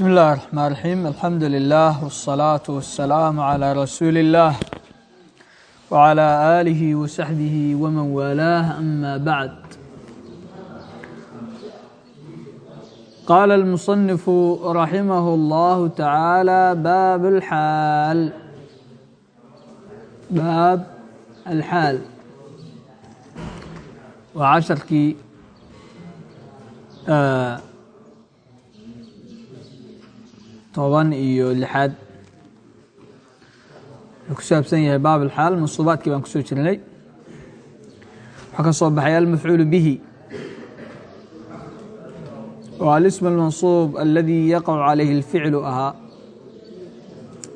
بسم الله الرحمن الرحيم الحمد لله والصلاة والسلام على رسول الله وعلى آله وصحبه ومن والاه أما بعد قال المصنف رحمه الله تعالى باب الحال باب الحال وعشركii toban iyo lixaad. Wuxuu ku saabsan yahay baab alxaal mansuubaadkii baan ku soo jirnay. Waxaa ka soo baxay almafcuulu bihi. Oo alism almansuub aladii yaqacu calayhi اlficlu ahaa.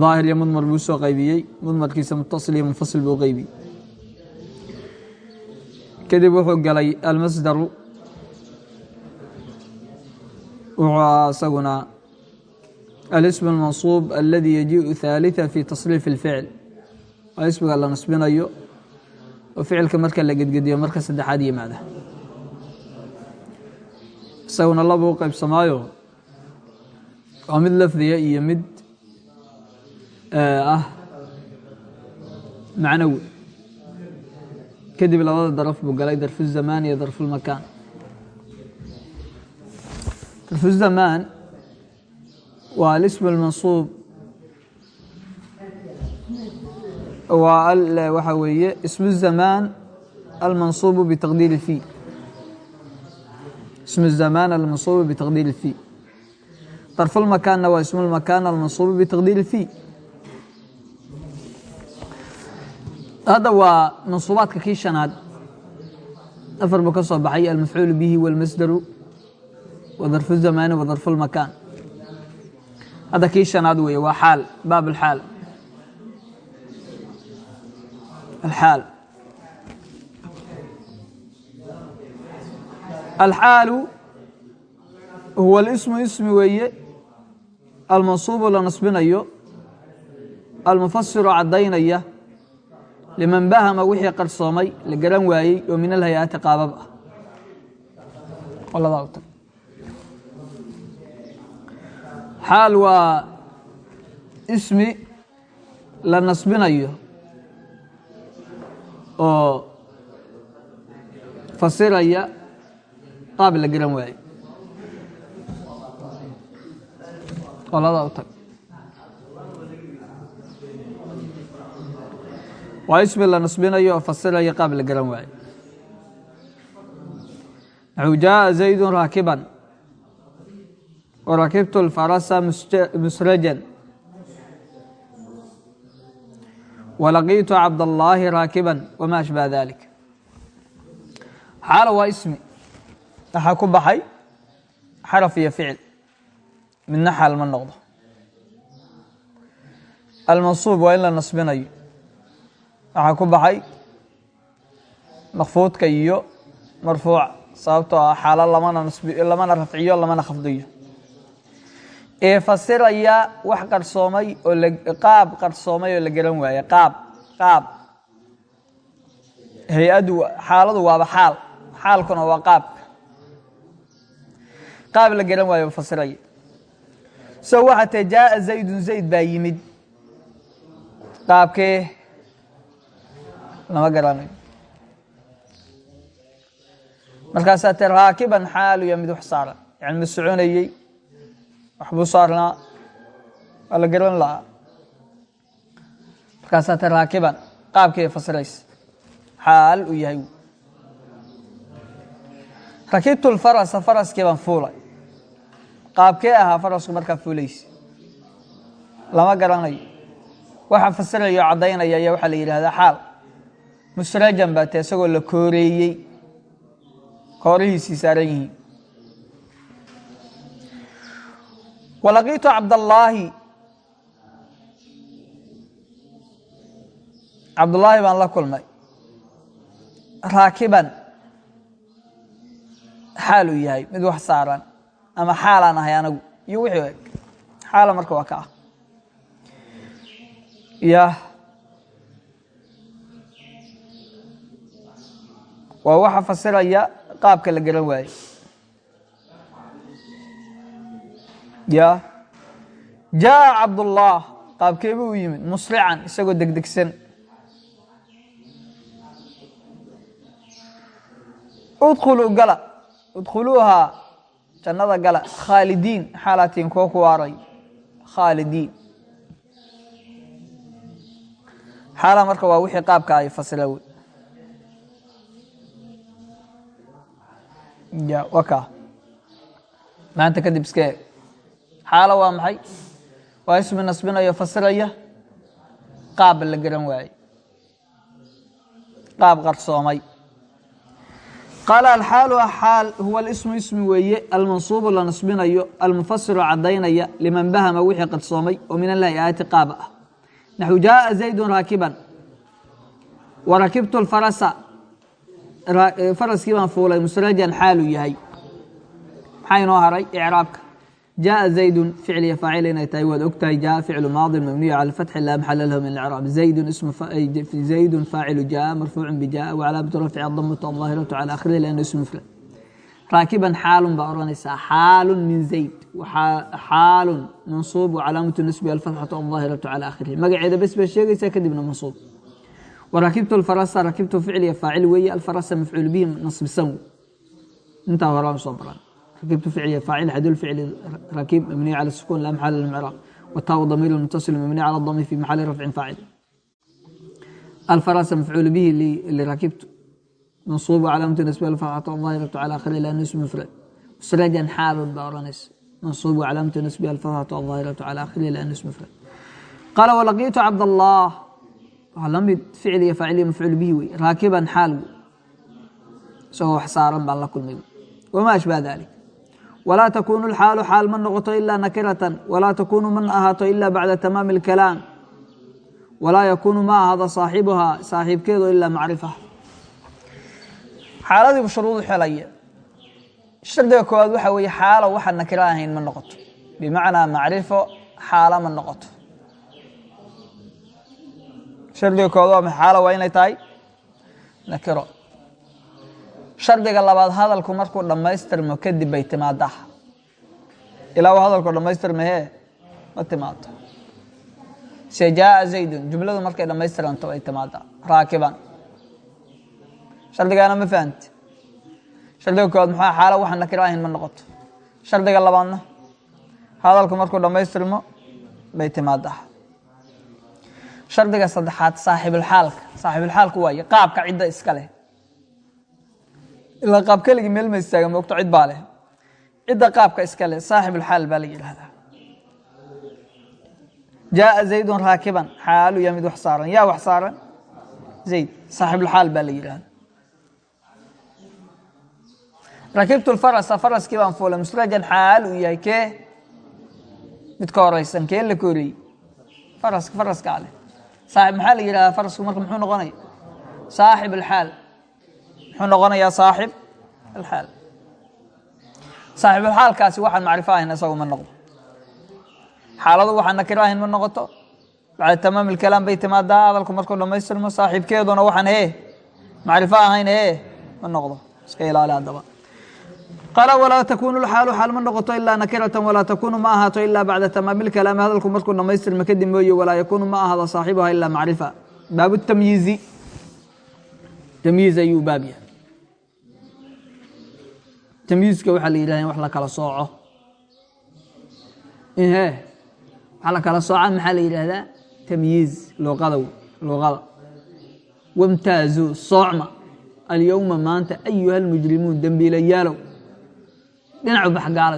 Daahir iyo mudmar buu soo qaybiyey. Mudmarkiisa mutasil iyo munfasil buu qeybiyey kadib wuxuu galay almasdaru. Wuxuu isaguna alism almansuub aladi yajiءu haalitثa fi tasriif اlficl waa ismiga la nasbinayo oo ficilka marka la gedgediyo marka saddexaad yimaada isaguna labuu qaybsamaayo waa mid lafdiya iyo mid ah macnawi kadib labada daraf buu galay darfu الzamaan iyo darfu اlmakaan darfu الzamaan waa alism اlmansuub waa waxaa weeye ismu الzamaan almansuubu bitaqdiir اfi ismu الzamaan almansuubu bitaqdiir اfi darfu اlmakaanna waa ismu اlmakaan almansuubu bitaqdiir اfi hadda waa mansuubaadka kii shanaad afar buu ka soo baxay almafcuul bihi wاlmasdaru wa darfu الzamaani wa darfu اlmakaan hadda kii shanaad weeye waa xaal baab alxaal alxaal alxaalu huwa alismu ismi weeye. Almansuubu la nasbinayo. Almufasiru caddaynaya. Liman bahama wixii qarsoomay la garan waayey oo min alhay-aati qaabab ah qoladaa u tag xaal waa ismi la nasbinayo oo fasiraya qaab la garan waaye. Qoladaa u tag. Waa ismi la nasbinayo oo fasiraya qaab la garan waaye. Naxu jaaa zaydun raakiban وrakibtu الfarasa musraja walaqiitu cabdالlaahi raakiba wma ashbaه dalik xaala waa ismi waxaa ku baxay xaraf iyo ficil midna xaal ma noqdo almansuub waa in la nasbinayo waxaa ku baxay makfuudka iyo marfuuca sababtoo ah xaalo lamana lamana rafciyo lamana khafdiyo ee fasiraya wax qarsoomay oo qaab qarsoomay oo la garan waaye. Qaab qaab. Hay'addu xaaladu waaba xaal. Xaalkuna waa qaabka qaab la garan waayo fasiraya. So waxaa tee jaaa zaydun zayd baa yimid. Qaabkee lama garanayo markaasaa te raakiban xaaluya mid wax saaran. Yani ma soconayey waxbuu saarnaa. Waa la garan lahaa. Markaasaa raakiban qaabkii fasiraysa xaal uu yahay. Rakibtu lfarasa faraskii baan fuulay. Qaabkee ahaa farasku markaa fuulaysa lama garanayo. Waxa fasiraya oo caddaynaya ayaa waxaa la yidhahdaa xaal. Musrajan baa te isagoo la kooreeyey. Koorihiisii saaran yihiin walaqiitu cabdallaahi cabdullaahi baan la kulmay. Raakiban. Xaal uu yahay mid wax saaran ama xaalaan ahay anagu. Iyo wixii eg xaala marka waa ka ah. Ya. Waa waxa fasiraya qaabka la garan waaye ya. Jaaa cabdullaah qaabkeebuu u yimid? Musrican isagoo degdegsan. Udkhuluu gala. Udkhuluuhaa jannada gala. Khaalidiin. Xaalatiin kuwa ku waaray. Khaalidiin. Xaala marka waa wixii qaabka ay fasila wey ya waka. Maanta kadib iska eeg xaalo waa maxay? Waa ismi nasbinayo fasiraya qaab la garan waaye qaab qarsoomay. Qaala alxaalu xaal huwa alismu ismi weeye almansuubu la nasbinayo almufasiru cadaynaya liman bahama wixii qarsoomay oo min alhay-aati qaaba ah. Naxu jaaa zaydun raakiban. Wa rakibtu lfarasa faraskii baan fuulay musrajan xaaluu yahay. Maxaa inoo haray? Icraabka jaءa زaydu ficliya faacil inay tahay waad ogtahay jaءa ficlu maadi mabniyu calى fatxi laa maxala lahu min اcraab zaydu faacilu jaءa marfuucu bjaءa wcalaamatu rafci adamatu aظaahiratu calى akhirihi lأnه ism mufrad raakiban xaalun baa odhanaysaa xaalu min zayd xaalu mansuub wcalaamatu nasbi alfatxatu aظaahiratu calى akhirihi magaceeda bes baa sheegaysaa kadibna mansuub warakibtu alfarasa rakibtu ficliya faacil weeye alfarasa mafcuul bihi nasbisan intaa horaan soo baran ركبت فعل فاعل حدول فعل ركيب مبني على السكون لا محل للمعراب والتاء ضمير متصل مبني على الضم في محل رفع فاعل الفرس مفعول به اللي ركبت منصوب علامة نسبة الفتحة الظاهرة على آخره لأنه اسم مفرد سرجا حال بارنس منصوب علامة نسبة الفتحة الظاهرة على آخره لأنه اسم مفرد قال ولقيت عبد الله لم فعل فاعل مفعول به راكبا حال سوى حصارا بالله كل ميو وما أشبه ذلك walaa takuunu lxaalu xaal ma noqoto ilaa nakiratan walaa takuunu mana ahaato ilaa bacda tamaami alkalaam walaa yakuunu ma ahaado saaxibuhaa saaxiibkeedu ilaa macrifa. Xaaladii shuruud xelaya shardiga koowaad waxa weeye xaalo waxaa nakiro ahayn ma noqoto. Bimacnaa macrifo xaalo ma noqoto. Shardiga koowaad waa ma xaalo waa inay tahay nakiro shardiga labaad hadalku markuu dhammaystirmo kadib bay timaadaa ilaa uu hadalku dhammaystirmahee ma timaado se jaaa zaydun jumladu markay dhammaystiranto ay timaadaa raakiban. Shardigaana ma fahamti shardiga koowaad maxaa xaalo waxaan nakiro ahayn ma noqoto. Shardiga labaadna hadalku markuu dhammaystirmo bay timaadaa shardiga saddexaad saaxibulxaalka saaxibulxaalku waaye qaabka cidda iska leh ilaa qaab keligii meel ma istaaga moogto cid baa leh. Cidda qaabka iska leh saaxibulxaal baa la yidhaahdaa. Jaaa zaydun raakiban xaalu yaa wax saaran. Yaa wax saaran? Zayd saaxibulxaal baa la yidhahda rakibtu lfarasa faraskii baan fuulay musrajan xaal uu yahay kee? Mid ka horeysan kee la kooriyey faraska faraskaa leh. Saaxib maxaa la yidhahdaa farasku marka muxuu noqonaya saaxib alxaal muxuu noqonayaa saaxib? Alxaal. Saaxibulxaalkaasi waxaan macrifo ahayn isagu ma noqdo. Xaaladu waxaan nakiro ahayn ma noqoto. Bacda tamaam ilkalaam bay timaadaa hadalku markuu dhammaystirmo saaxiibkeeduna waxaan hee macrifo ahayn hee ma noqdo. Iska ilaali haddaba. Qaala walaa takunu lxaalu xaal ma noqoto ilaa nakiratan walaa takunu ma ahaato ilaa bacda tamaami ilkalaami hadalku markuu dhammaystirmo kadib mooye walaa yakunu ma ahado saaxibuha ilaa macrifa. Baabu tamyiizi. Tamyiiz ayuu baab yahay tamyiizka waxaa la yidhahda in wax la kala sooco. He waxaa la kala sooca maxaa la yidhaahdaa tamyiiz luqada luqada wamtaazu soocma. Alyowma maanta ayuha almujrimuun dembiilayaalow dhinacu bax gaala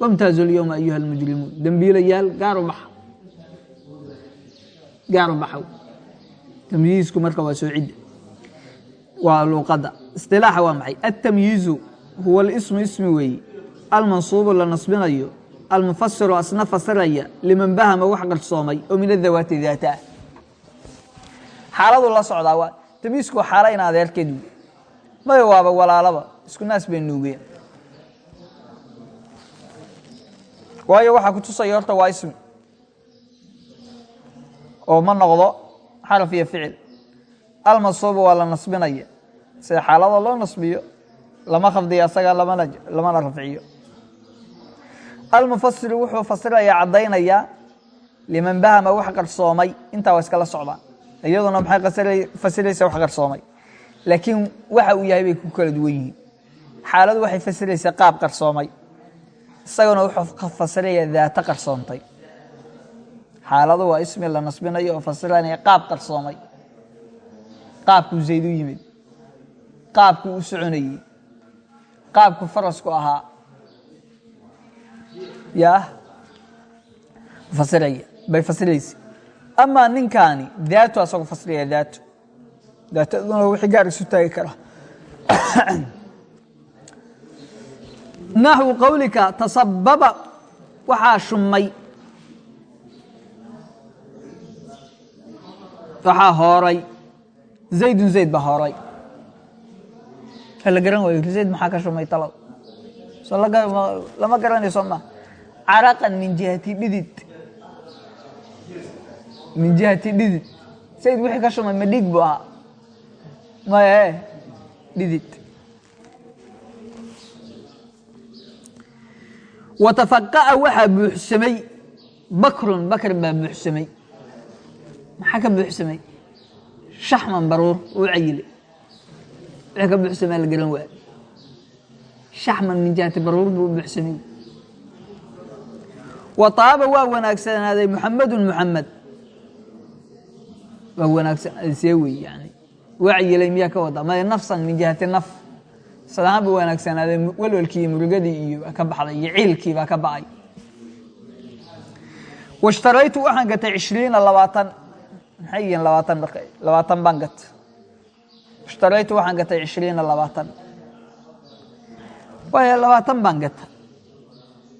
wamtaazu alyowma ayuha almujrimuun dembiilayaal gaaru baxa. Gaaru baxow. Tamyiizku marka waa soocidda waa luuqadda isilaaxa waa maxay? Atamyiizu huwa lismu ismi weeye almansuubu la nasbinayo almufasiru asna fasiraya liman bahama wax qarsoomay oo min adawaati daata. Ah xaaladu la socdaa waa tamyiisku waa xaala in adeerkeed wey maya waaba walaalaba isku naas bay nuugeen. Waayo waxaa ku tusaya horta waa ismi. Oo ma noqdo xaraf iyo ficil. Almansuubu waa la nasbinaya sida xaalada loo nasbiyo lama khafdiyo asaga lamana rafciyo. Almufasiru wuxuu fasiraya caddaynaya liman bahama wax qarsoomay intaa waa iskala socdaan iyaduna maxay fasiraysaa wax qarsoomay laakiin waxa uu yahay bay ku kala duwan yihiin. Xaaladu waxay fasiraysaa qaab qarsoomay isaguna wuxuu fasiraya daata qarsoontay xaaladu waa ismi la nasbinayo oo fasiranaya qaab qarsoomay qaabkuu zayd u yimid. Qaabkuu u soconayey qaabku farasku ahaa. Yaa fasiraya bay fasiraysa. Amaa ninkaani daatu asagoo fasiraya daatu. Daataduna wixii gaar isu taagi kara. Naxwu qowlika tasababa waxaa shumay waxaa hooray. Zaydun zayd baa hooray la garan waayo zayd maxaa ka shumay talow lama garanayo soo maa caraqan min jihati dhidid. Min jihati dhidid. Zayd wixii ka shumay ma dhig buu ahaa maye dhidid. Watafaqa'a waxaa buuxsamay. Bakrun bakr baa buuxsamay. Maxaa ka buuxsamay? Shaxman baruur uu cayilay wixii ka buuxsamaa la garan waaya shaxman min jihati baruur buu buuxsamay wa taaba waa wanaagsanaaday muxamedun muxamed waa wanaagsanaaday see wey yani waa cayilay miyaa ka wada maya nafsan min jihati naf sadaan buu wanaagsanaaday walwalkii iyo murugadii iyo ka baxday iyo ciilkii baa ka ba'ay washtaraytu waxaan gatay cishriina labaatan maxay yihiin labaatan marka labaatan baan gat ishtaraytu waxaan gatay cishriina labaatan. Waaya labaatan baan gata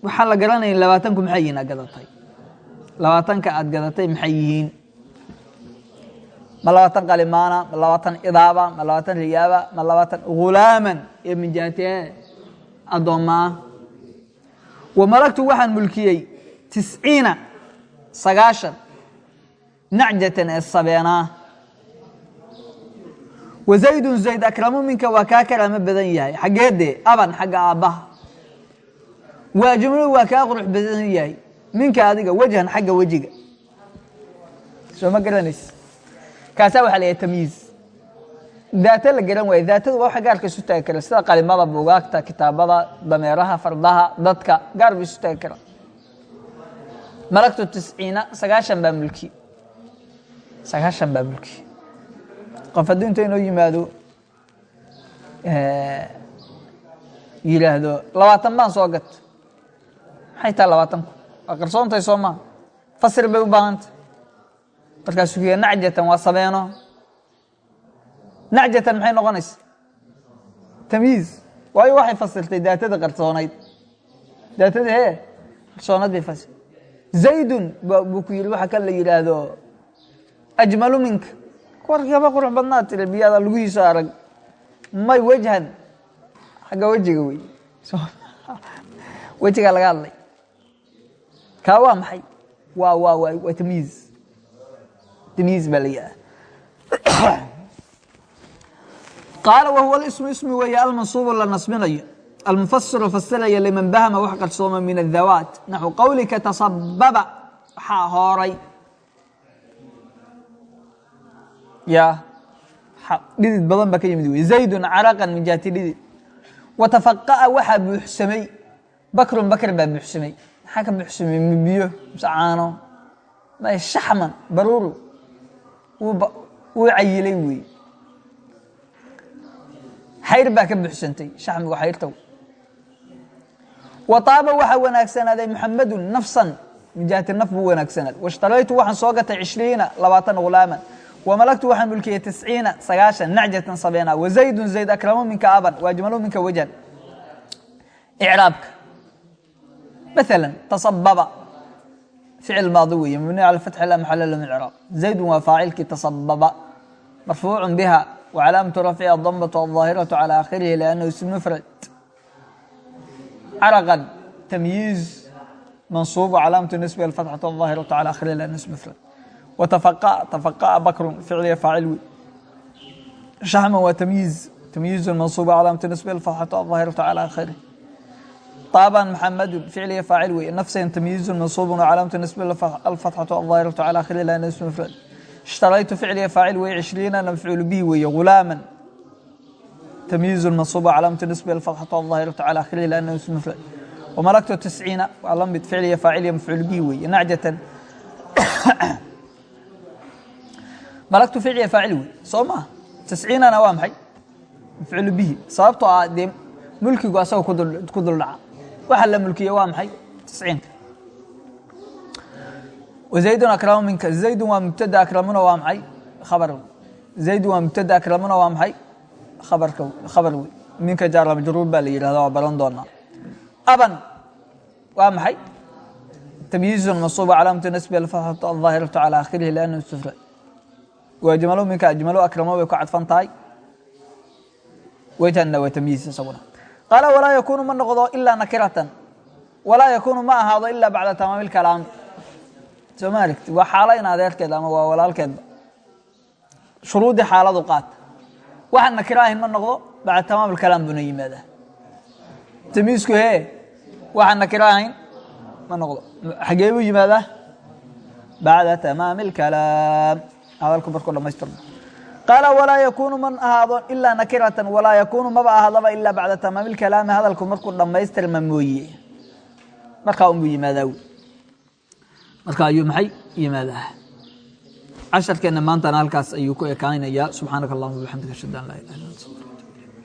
waxaan la garanaya labaatanku maxay yihiin aad gadatay? Labaatanka aad gadatay maxay yihiin? Ma labaatan qalimaana ma labaatan idaaba ma labaatan riyaaba ma labaatan hulaaman ee min jihatihe addoommaa wa malagtu waxaan mulkiyey tisciina sagaashan nacjatan ee sabeenaa wa zaydun zayd akramu minka waa kaa karaamo badan yahay. Xaggeedee aban xagga aabbaha. Waa jumlu waa kaa qurux badan yahay. Minka adiga wejhan xagga wejiga soo ma garanaysa kaasaa waxaa la yahay tamyiiz daata la garan waayo. Daatada waa waxa gaarka isu taagi kara sida qalimada buugaagta kitaabada dameeraha fardaha dadka gaar ba isu taagi kara malagtu tisciina sagaashan baa mulki. Sagaashan baa mulki qof hadduu inta yimaado yidhaahdo labaatan baan soo gat maxay tahay labaatanku? Waa qarsoontay soo maa fasir bay u baahantay. Markaasuu kuya nacjatan waa sabeeno. Nacjatan maxay noqonaysa? Tamyiiz waayo waxay fasirtay daatada qarsoonayd. Daatada hee? Qarsoonayd bay fasir zaydun buu ku yidhi waxa kan la yidhaahdo ajmalu minka warkaba qurux badnaa tiri biyaada lugihiisa arag may wejhan xagga wejiga wey. Wejigaa laga hadlay. Kaa waa maxay? Waa waa waa waa tamyiiz tamyiiz baa la yidhaha qaala wahuwa ismu ismi weeye almansuubu la nasbinayo. Almufasiru fasiraya liman bahama wax qarsooma min adhawaat naxu qowlika tasababa waxaa hooray ya dhidid badan baa ka yimid wey zaydun caraqan min jihati dhidid watafaqa'a waxaa buuxsamay. Bakrun bakr baa buuxsamay. Maxaa ka buuxsamay? Biyo mise caano. Shaxman baruuru. Wuu cayilay wey xayr baa ka buuxsantay shaxmigu xayrtow wa taaba waxaa wanaagsanaaday muxamedun nafsan. Min jihati naf buu wanaagsanaaday washtaraytu waxaan soo gatay cishriina labaatan hulaaman wamalagtu waxaan mulkiyey tisciina sagaashan nacjatan sabeena wazaydun zayd akramu minka aban waajmalu minka wajhan icraabka maala tasababa ficil maadi weeye mabni cala fatxi la maxala lahu min icraab zaydun waa faacilkii tasababa marfuucu biha وcلاaمة رفعha الضمة الظاahiرة على آkhirه لأنه اسم مفrد crقا تمyiiز منصوب cلاaمة نسبة الفتحة الظاahiرة على آkhirه لأنه اسم مفrد وتفقأ بكر فعلya فاacل wey شحما waa تمyiiز تمyiiز منصوب cلاaمة نسبة الفتحة الظاahiرة على آkhirه طابا محمد فعل فاعل وي نفسا تمييز منصوب وعلامة النسب الفتحة الظاهرة على آخره لأن اسم مفرد اشتريت فعل فاعل وي عشرين مفعول به وي غلاما تمييز منصوب وعلامة النسب الفتحة الظاهرة على آخره لأنه اسم مفرد وملكت تسعين وعلامة فعل فاعل مفعول به وي نعجة malagtu ficliya faacil wey soo maaha tisciinana waa maxay? Mafculu bihi. Sababtoo ah dee mulkigu asaga ku duldhaca waxa la mulkiya waa maxay? Tisciinka wazaydun akramu minka zaydun waa mubtada akramuna waa maxay? Khabar zaydun waa mubtada akramuna waa maxay? Abarka khabar wey minka jaarla majruur baa la yihahda waa baran doonaa. Aban waa maxay? Tamyiizun mansuuba calaamatu nasbi alfaxatu aldaahiratu cala akhirihi liannahu istufra waa ajmalu minka ajmalu akramo bay ku cadfan tahay. Weytanna waa tamyiiz isaguna qaala walaa yakuunu ma noqdo ilaa nakiratan. Walaa yakuunu ma ahaado ilaa bacda tamaami lkalaami soo ma aragti waa xaalo adeerkeed ama waa walaalkeedba shuruudii xaaladu qaata waxaan nakiro ahayn ma noqdo bacda tamaam lkalaam buna yimaadaa. Tamyiizku hee waxaan nakiro ahayn ma noqdo. Xagee buu yimaadaa? Bacda tamaami lkalaam hadalku markuu dhamaystirmo qaala walaa yakuunu man ahaado ilaa nakiratan walaa yakuunu maba ahaadaba ilaa bacda tamaami lkalaami hadalku markuu dhammaystirma mooye. Markaa unbuu yimaadaa marka ayuu maxay yimaadaa? Casharkeenna maantana halkaas ayuu ku ekaanayaa subxaanaka allahuma bixamdika ashhadu an laa ilaha illa anta